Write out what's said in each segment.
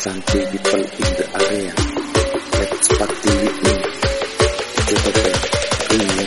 Santuy people in the area. Let's party with me. Kita remix.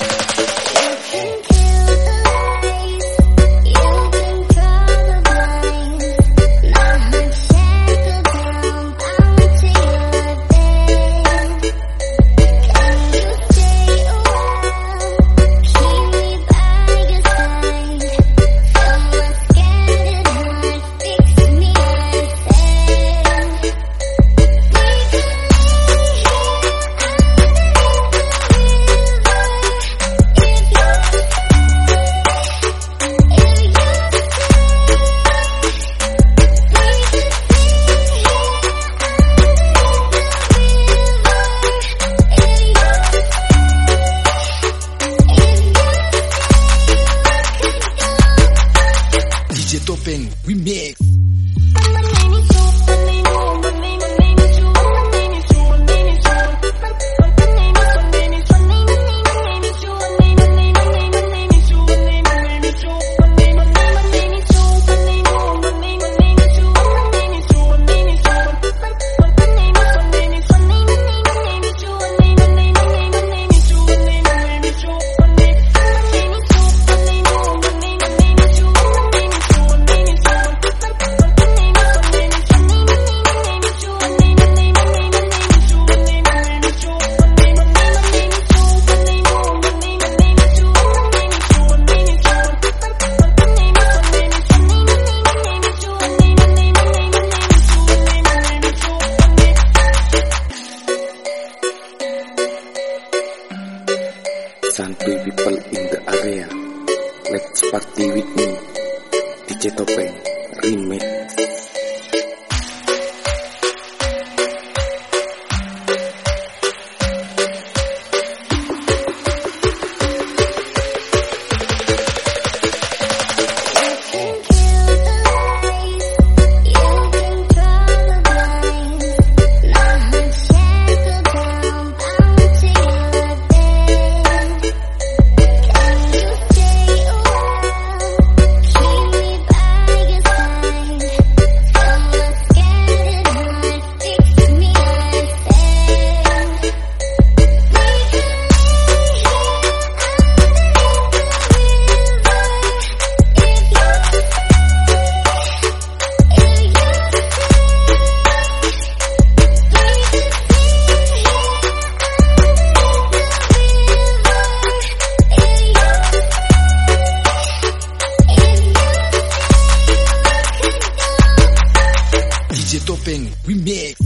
DJ Topeng Remix Santuy people in the area. Let's party with me. DJ Topeng remix. Remix